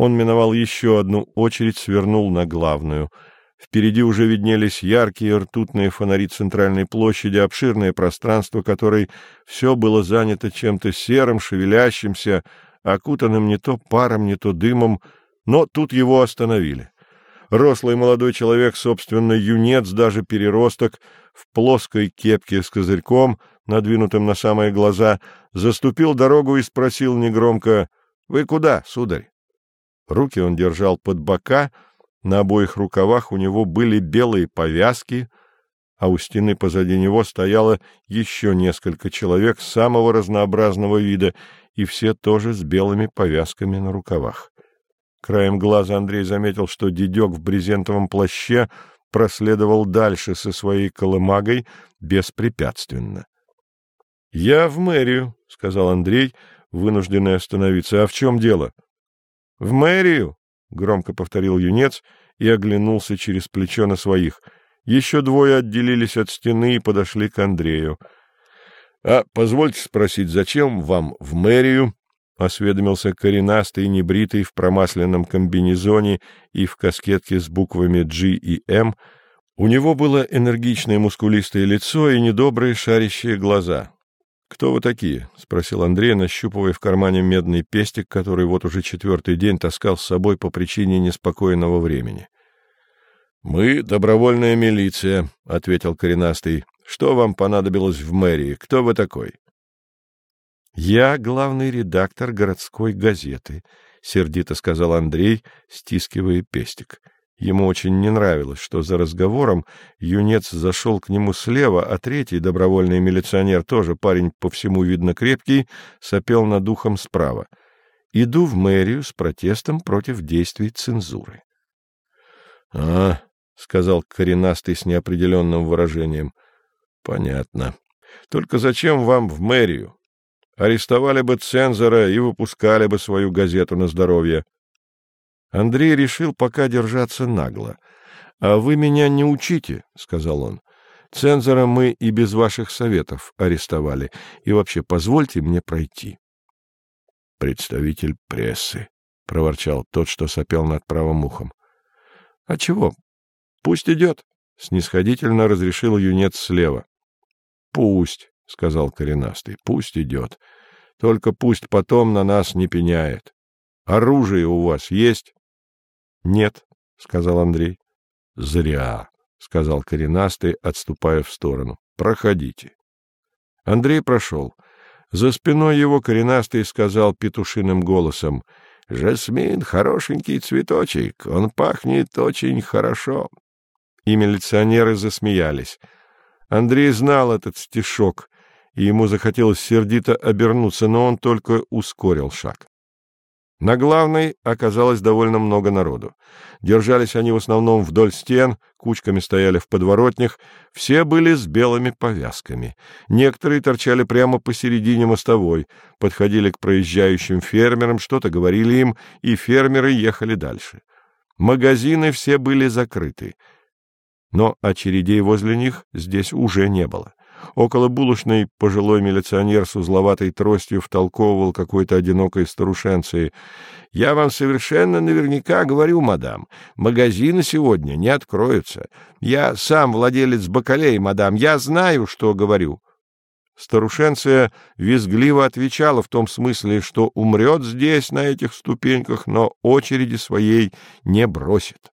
Он миновал еще одну очередь, свернул на главную. Впереди уже виднелись яркие ртутные фонари центральной площади, обширное пространство, которой все было занято чем-то серым, шевелящимся, окутанным не то паром, не то дымом, но тут его остановили. Рослый молодой человек, собственно, юнец, даже переросток, в плоской кепке с козырьком, надвинутым на самые глаза, заступил дорогу и спросил негромко «Вы куда, сударь?» Руки он держал под бока, на обоих рукавах у него были белые повязки, а у стены позади него стояло еще несколько человек самого разнообразного вида, и все тоже с белыми повязками на рукавах. Краем глаза Андрей заметил, что дедек в брезентовом плаще проследовал дальше со своей колымагой беспрепятственно. — Я в мэрию, — сказал Андрей, вынужденный остановиться. — А в чем дело? — в мэрию! — громко повторил юнец и оглянулся через плечо на своих. Еще двое отделились от стены и подошли к Андрею. — А позвольте спросить, зачем вам в мэрию? — осведомился коренастый, небритый, в промасленном комбинезоне и в каскетке с буквами «G» и «M». У него было энергичное мускулистое лицо и недобрые шарящие глаза. «Кто вы такие?» — спросил Андрей, нащупывая в кармане медный пестик, который вот уже четвертый день таскал с собой по причине неспокойного времени. «Мы — добровольная милиция», — ответил коренастый. «Что вам понадобилось в мэрии? Кто вы такой?» «Я главный редактор городской газеты», — сердито сказал Андрей, стискивая пестик. Ему очень не нравилось, что за разговором юнец зашел к нему слева, а третий, добровольный милиционер, тоже парень по всему видно крепкий, сопел над ухом справа. «Иду в мэрию с протестом против действий цензуры». — А, — сказал коренастый с неопределенным выражением, — понятно. Только зачем вам в мэрию? Арестовали бы цензора и выпускали бы свою газету на здоровье. Андрей решил пока держаться нагло. — А вы меня не учите, — сказал он. — Цензора мы и без ваших советов арестовали. И вообще, позвольте мне пройти. — Представитель прессы, — проворчал тот, что сопел над правым ухом. — А чего? Пусть идет, — снисходительно разрешил юнец слева. — Пусть, — сказал коренастый, — пусть идет. Только пусть потом на нас не пеняет. Оружие у вас есть? — Нет, — сказал Андрей. — Зря, — сказал коренастый, отступая в сторону. — Проходите. Андрей прошел. За спиной его коренастый сказал петушиным голосом. — Жасмин — хорошенький цветочек, он пахнет очень хорошо. И милиционеры засмеялись. Андрей знал этот стишок, и ему захотелось сердито обернуться, но он только ускорил шаг. На главной оказалось довольно много народу. Держались они в основном вдоль стен, кучками стояли в подворотнях, все были с белыми повязками. Некоторые торчали прямо посередине мостовой, подходили к проезжающим фермерам, что-то говорили им, и фермеры ехали дальше. Магазины все были закрыты, но очередей возле них здесь уже не было. Около булочной пожилой милиционер с узловатой тростью втолковывал какой-то одинокой старушенции. — Я вам совершенно наверняка говорю, мадам, магазины сегодня не откроются. Я сам владелец бакалей, мадам, я знаю, что говорю. Старушенция визгливо отвечала в том смысле, что умрет здесь, на этих ступеньках, но очереди своей не бросит.